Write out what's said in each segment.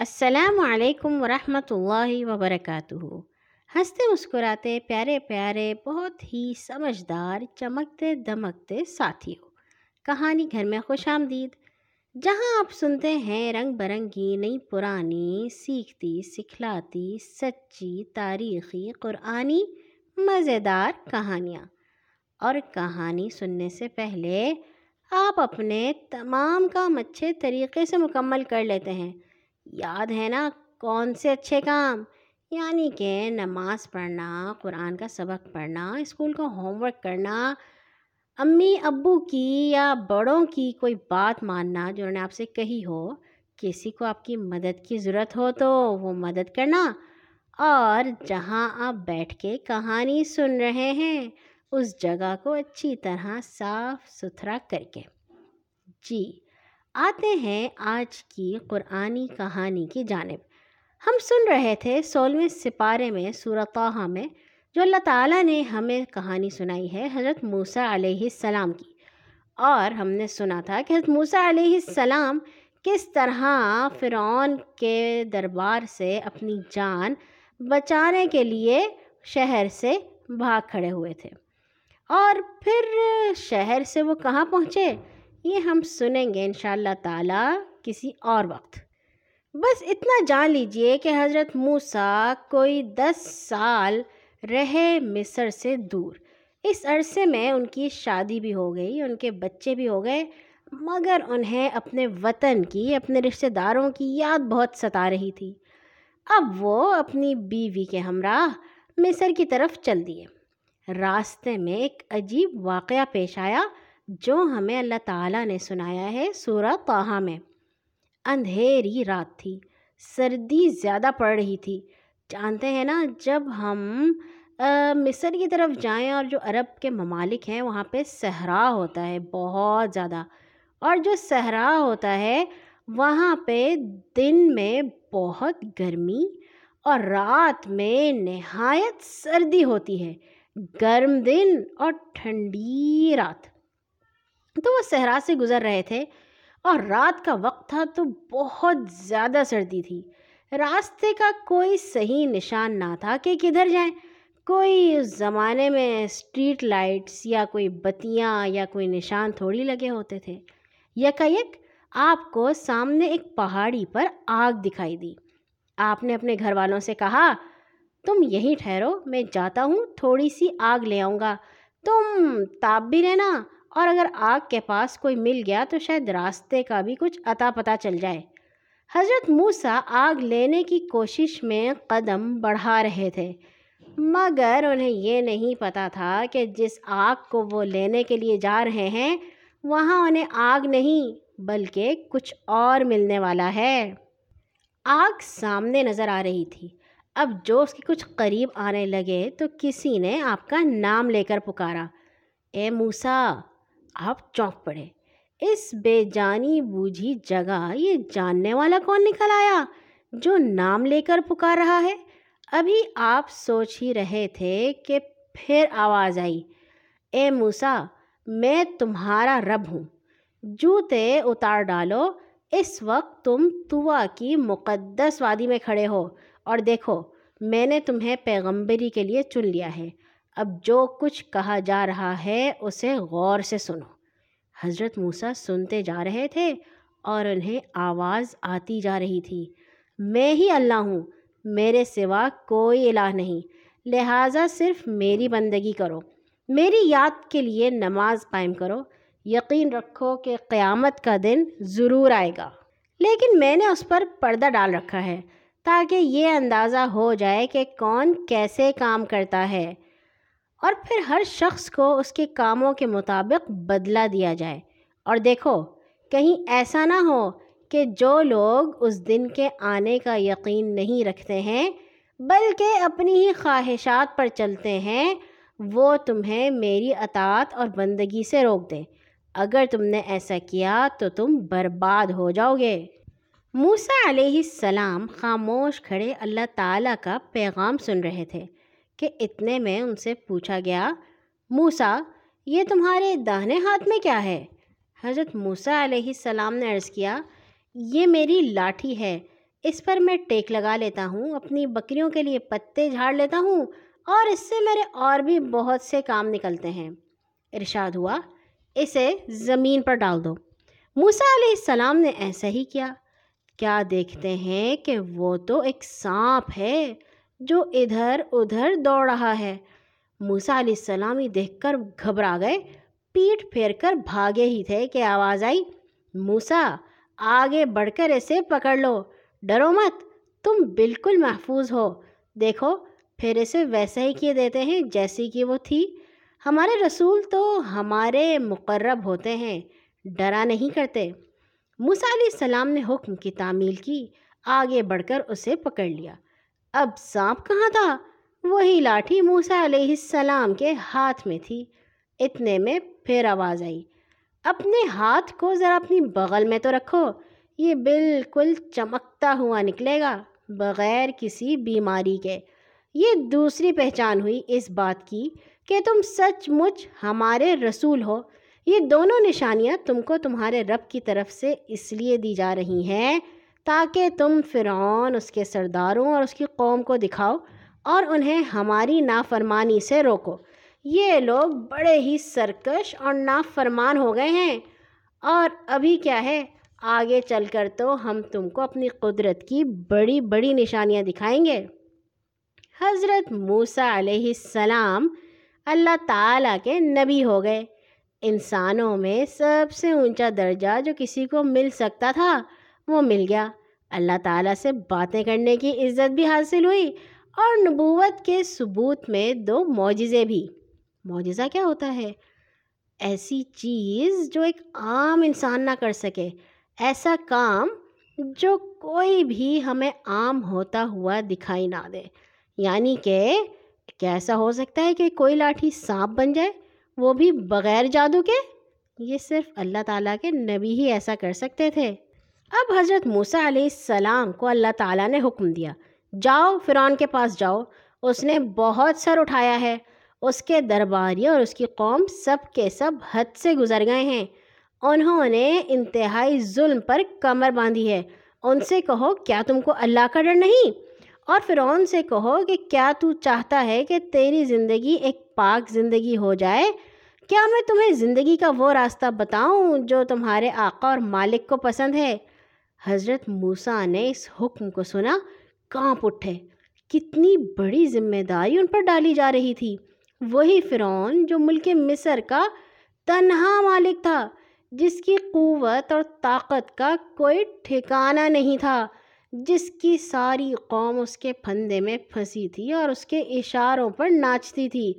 السلام علیکم ورحمۃ اللہ وبرکاتہ۔ ہنستے مسکراتے، پیارے پیارے، بہت ہی سمجھدار، چمکتے دمکتے ساتھیوں کہانی گھر میں خوش آمدید۔ جہاں آپ سنتے ہیں، رنگ برنگی، نئی پرانی، سیکھتی، سکھلاتی، سچی، تاریخی، قرآنی، مزیدار کہانیاں۔ اور کہانی سننے سے پہلے، آپ اپنے تمام کام اچھے طریقے سے مکمل کر لیتے ہیں۔ یاد ہے نا کون سے اچھے کام؟ یعنی کہ نماز پڑھنا، قرآن کا سبق پڑھنا، اسکول کا ہوم ورک کرنا، امی ابو کی یا بڑوں کی کوئی بات ماننا جو انہوں نے آپ سے کہی ہو، کسی کو آپ کی مدد کی ضرورت ہو تو وہ مدد کرنا۔ اور جہاں آپ بیٹھ کے کہانی سن رہے ہیں، اس جگہ کو اچھی طرح صاف ستھرا کر کے۔ جی آتے ہیں آج کی قرآنی کہانی کی جانب۔ ہم سن رہے تھے سولہویں سپارے میں صورتحہ میں، جو اللہ تعالیٰ نے ہمیں کہانی سنائی ہے حضرت موسیٰ علیہ السلام کی۔ اور ہم نے سنا تھا کہ حضرت موسیٰ علیہ السلام کس طرح فرعون کے دربار سے اپنی جان بچانے کے لیے شہر سے بھاگ کھڑے ہوئے تھے۔ اور پھر شہر سے وہ کہاں پہنچے؟ یہ ہم سنیں گے ان شاء اللہ تعالیٰ کسی اور وقت۔ بس اتنا جان لیجیے کہ حضرت موسیٰ کوئی دس سال رہے مصر سے دور۔ اس عرصے میں ان کی شادی بھی ہو گئی، ان کے بچے بھی ہو گئے، مگر انہیں اپنے وطن کی، اپنے رشتہ داروں کی یاد بہت ستا رہی تھی۔ اب وہ اپنی بیوی کے ہمراہ مصر کی طرف چل دیے۔ راستے میں ایک عجیب واقعہ پیش آیا۔ جو ہمیں اللہ تعالیٰ نے سنایا ہے سورہ طاہا میں۔ اندھیری رات تھی، سردی زیادہ پڑ رہی تھی۔ جانتے ہیں نا، جب ہم مصر کی طرف جائیں اور جو عرب کے ممالک ہیں، وہاں پہ صحرا ہوتا ہے بہت زیادہ۔ اور جو صحرا ہوتا ہے، وہاں پہ دن میں بہت گرمی اور رات میں نہایت سردی ہوتی ہے۔ گرم دن اور ٹھنڈی رات۔ تو وہ صحرا سے گزر رہے تھے اور رات کا وقت تھا تو بہت زیادہ سردی تھی۔ راستے کا کوئی صحیح نشان نہ تھا کہ کدھر جائیں۔ کوئی اس زمانے میں اسٹریٹ لائٹس یا کوئی بتیاں یا کوئی نشان تھوڑی لگے ہوتے تھے۔ یک آپ کو سامنے ایک پہاڑی پر آگ دکھائی دی۔ آپ نے اپنے گھر والوں سے کہا، تم یہیں ٹھہرو، میں جاتا ہوں، تھوڑی سی آگ لے آؤں گا۔ تم تاپ بھی لینا اور اگر آگ کے پاس کوئی مل گیا تو شاید راستے کا بھی کچھ عطا پتہ چل جائے۔ حضرت موسیٰ آگ لینے کی کوشش میں قدم بڑھا رہے تھے، مگر انہیں یہ نہیں پتہ تھا کہ جس آگ کو وہ لینے کے لیے جا رہے ہیں، وہاں انہیں آگ نہیں، بلکہ کچھ اور ملنے والا ہے۔ آگ سامنے نظر آ رہی تھی۔ اب جو اس کے کچھ قریب آنے لگے تو کسی نے آپ کا نام لے کر پکارا۔ اے موسیٰ! آپ چونک پڑے۔ اس بے جانی بوجھی جگہ یہ جاننے والا کون نکل آیا جو نام لے کر پکار رہا ہے؟ ابھی آپ سوچ ہی رہے تھے کہ پھر آواز آئی۔ اے موسا میں تمہارا رب ہوں۔ جوتے اتار ڈالو۔ اس وقت تم توا کی مقدس وادی میں کھڑے ہو اور دیکھو، میں نے تمہیں پیغمبری کے لیے چن لیا ہے۔ اب جو کچھ کہا جا رہا ہے اسے غور سے سنو۔ حضرت موسیٰ سنتے جا رہے تھے اور انہیں آواز آتی جا رہی تھی۔ میں ہی اللہ ہوں، میرے سوا کوئی الہ نہیں، لہٰذا صرف میری بندگی کرو۔ میری یاد کے لیے نماز قائم کرو۔ یقین رکھو کہ قیامت کا دن ضرور آئے گا۔ لیکن میں نے اس پر پردہ ڈال رکھا ہے تاکہ یہ اندازہ ہو جائے کہ کون کیسے کام کرتا ہے۔ اور پھر ہر شخص کو اس کے کاموں کے مطابق بدلہ دیا جائے۔ اور دیکھو، کہیں ایسا نہ ہو کہ جو لوگ اس دن کے آنے کا یقین نہیں رکھتے ہیں، بلکہ اپنی ہی خواہشات پر چلتے ہیں، وہ تمہیں میری اطاعت اور بندگی سے روک دیں اگر تم نے ایسا کیا تو تم برباد ہو جاؤ گے۔ موسیٰ علیہ السلام خاموش کھڑے اللہ تعالیٰ کا پیغام سن رہے تھے۔ کہ اتنے میں ان سے پوچھا گیا، موسیٰ، یہ تمہارے داہنے ہاتھ میں کیا ہے؟ حضرت موسیٰ علیہ السلام نے عرض کیا، یہ میری لاٹھی ہے، اس پر میں ٹیک لگا لیتا ہوں، اپنی بکریوں کے لیے پتے جھاڑ لیتا ہوں، اور اس سے میرے اور بھی بہت سے کام نکلتے ہیں۔ ارشاد ہوا، اسے زمین پر ڈال دو۔ موسا علیہ السلام نے ایسا ہی کیا۔ کیا دیکھتے ہیں کہ وہ تو ایک سانپ ہے؟ جو ادھر ادھر دوڑ رہا ہے۔ موسا علیہ السلام دیکھ کر گھبرا گئے۔ پیٹ پھیر کر بھاگے ہی تھے کہ آواز آئی موسا آگے بڑھ کر اسے پکڑ لو۔ ڈرو مت، تم بالکل محفوظ ہو۔ دیکھو، پھر اسے ویسا ہی کیے دیتے ہیں جیسی کہ وہ تھی۔ ہمارے رسول تو ہمارے مقرب ہوتے ہیں، ڈرا نہیں کرتے۔ موسیٰ علیہ السلام نے حکم کی تعمیل کی، آگے بڑھ کر اسے پکڑ لیا۔ اب سانپ کہاں تھا؟ وہی لاٹھی موسیٰ علیہ السلام کے ہاتھ میں تھی۔ اتنے میں پھر آواز آئی۔ اپنے ہاتھ کو ذرا اپنی بغل میں تو رکھو، یہ بالکل چمکتا ہوا نکلے گا، بغیر کسی بیماری کے۔ یہ دوسری پہچان ہوئی اس بات کی کہ تم سچ مچ ہمارے رسول ہو۔ یہ دونوں نشانیاں تم کو تمہارے رب کی طرف سے اس لیے دی جا رہی ہیں۔ تاکہ تم فرعون، اس کے سرداروں اور اس کی قوم کو دکھاؤ اور انہیں ہماری نافرمانی سے روکو۔ یہ لوگ بڑے ہی سرکش اور نافرمان ہو گئے ہیں۔ اور ابھی کیا ہے؟ آگے چل کر تو ہم تم کو اپنی قدرت کی بڑی بڑی نشانیاں دکھائیں گے۔ حضرت موسیٰ علیہ السلام اللہ تعالیٰ کے نبی ہو گئے۔ انسانوں میں سب سے اونچا درجہ جو کسی کو مل سکتا تھا وہ مل گیا۔ اللہ تعالیٰ سے باتیں کرنے کی عزت بھی حاصل ہوئی اور نبوت کے ثبوت میں دو معجزے بھی۔ معجزہ کیا ہوتا ہے؟ ایسی چیز جو ایک عام انسان نہ کر سکے، ایسا کام جو کوئی بھی ہمیں عام ہوتا ہوا دکھائی نہ دے۔ یعنی کہ کیسا ہو سکتا ہے کہ کوئی لاٹھی سانپ بن جائے، وہ بھی بغیر جادو کے؟ یہ صرف اللہ تعالیٰ کے نبی ہی ایسا کر سکتے تھے۔ اب حضرت موسیٰ علیہ السلام کو اللہ تعالیٰ نے حکم دیا، جاؤ، فرعون کے پاس جاؤ۔ اس نے بہت سر اٹھایا ہے۔ اس کے درباری اور اس کی قوم سب کے سب حد سے گزر گئے ہیں۔ انہوں نے انتہائی ظلم پر کمر باندھی ہے۔ ان سے کہو، کیا تم کو اللہ کا ڈر نہیں؟ اور فرعون سے کہو کہ کیا تو چاہتا ہے کہ تیری زندگی ایک پاک زندگی ہو جائے؟ کیا میں تمہیں زندگی کا وہ راستہ بتاؤں جو تمہارے آقا اور مالک کو پسند ہے؟ حضرت موسیٰ نے اس حکم کو سنا، کانپ اٹھے۔ کتنی بڑی ذمہ داری ان پر ڈالی جا رہی تھی۔ وہی فرعون جو ملک مصر کا تنہا مالک تھا، جس کی قوت اور طاقت کا کوئی ٹھکانہ نہیں تھا، جس کی ساری قوم اس کے پھندے میں پھنسی تھی اور اس کے اشاروں پر ناچتی تھی۔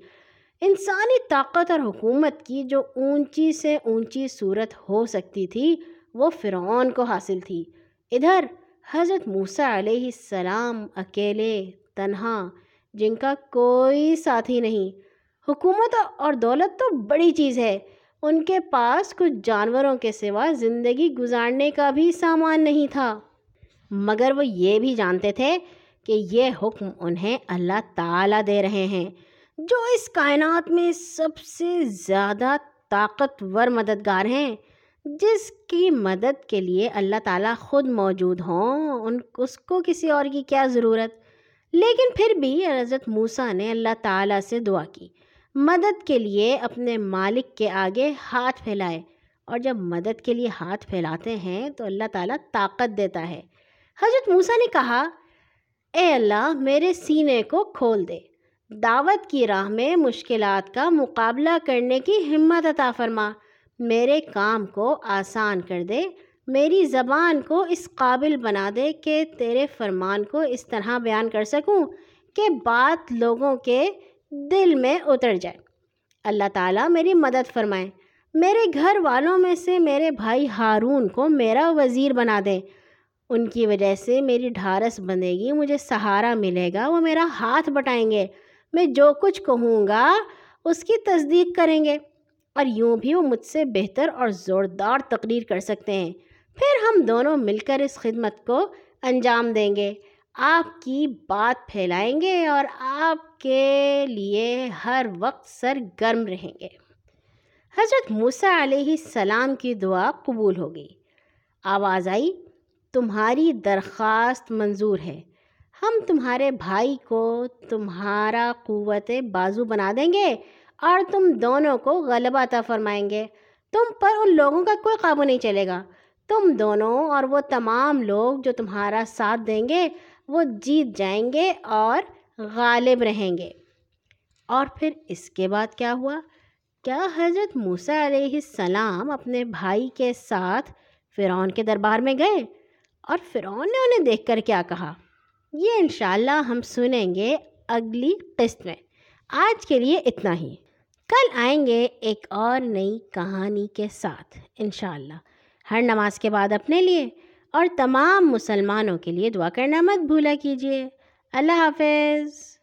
انسانی طاقت اور حکومت کی جو اونچی سے اونچی صورت ہو سکتی تھی وہ فرعون کو حاصل تھی۔ ادھر حضرت موسیٰ علیہ السلام اکیلے تنہا، جن کا کوئی ساتھی نہیں۔ حکومت اور دولت تو بڑی چیز ہے۔ ان کے پاس کچھ جانوروں کے سوا زندگی گزارنے کا بھی سامان نہیں تھا۔ مگر وہ یہ بھی جانتے تھے کہ یہ حکم انہیں اللہ تعالیٰ دے رہے ہیں، جو اس کائنات میں سب سے زیادہ طاقتور مددگار ہیں۔ جس کی مدد کے لیے اللہ تعالیٰ خود موجود ہوں، ان، اس کو کسی اور کی کیا ضرورت؟ لیکن پھر بھی حضرت موسیٰ نے اللہ تعالیٰ سے دعا کی۔ مدد کے لیے اپنے مالک کے آگے ہاتھ پھیلائے۔ اور جب مدد کے لیے ہاتھ پھیلاتے ہیں تو اللہ تعالیٰ طاقت دیتا ہے۔ حضرت موسیٰ نے کہا، اے اللہ، میرے سینے کو کھول دے۔ دعوت کی راہ میں مشکلات کا مقابلہ کرنے کی ہمت عطا فرما۔ میرے کام کو آسان کر دے، میری زبان کو اس قابل بنا دے کہ تیرے فرمان کو اس طرح بیان کر سکوں کہ بات لوگوں کے دل میں اتر جائے۔ اللہ تعالیٰ میری مدد فرمائے۔ میرے گھر والوں میں سے میرے بھائی ہارون کو میرا وزیر بنا دے۔ ان کی وجہ سے میری ڈھارس بنے گی، مجھے سہارا ملے گا، وہ میرا ہاتھ بٹائیں گے۔ میں جو کچھ کہوں گا، اس کی تصدیق کریں گے۔ اور یوں بھی وہ مجھ سے بہتر اور زوردار تقریر کر سکتے ہیں۔ پھر ہم دونوں مل کر اس خدمت کو انجام دیں گے۔ آپ کی بات پھیلائیں گے اور آپ کے لیے ہر وقت سر گرم رہیں گے۔ حضرت موسیٰ علیہ السلام کی دعا قبول ہو گئی۔ آواز آئی، تمہاری درخواست منظور ہے۔ ہم تمہارے بھائی کو تمہارا قوت بازو بنا دیں گے۔ اور تم دونوں کو غلبہ عطا فرمائیں گے۔ تم پر ان لوگوں کا کوئی قابو نہیں چلے گا۔ تم دونوں اور وہ تمام لوگ جو تمہارا ساتھ دیں گے، وہ جیت جائیں گے اور غالب رہیں گے۔ اور پھر اس کے بعد کیا ہوا؟ کیا حضرت موسیٰ علیہ السلام اپنے بھائی کے ساتھ فرعون کے دربار میں گئے؟ اور فرعون نے انہیں دیکھ کر کیا کہا؟ یہ انشاءاللہ ہم سنیں گے اگلی قسط میں۔ آج کے لیے اتنا ہی۔ کل آئیں گے ایک اور نئی کہانی کے ساتھ، انشاءاللہ۔ ہر نماز کے بعد اپنے لیے اور تمام مسلمانوں کے لیے دعا کرنا مت بھولا کیجیے۔ اللہ حافظ۔